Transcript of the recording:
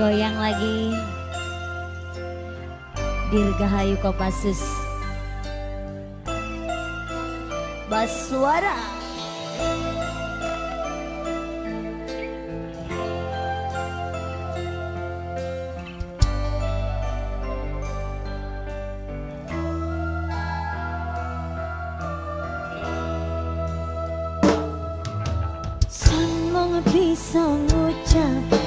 goyang lagi Dirgahayu Kopassus Baswara Sang bisa ucap.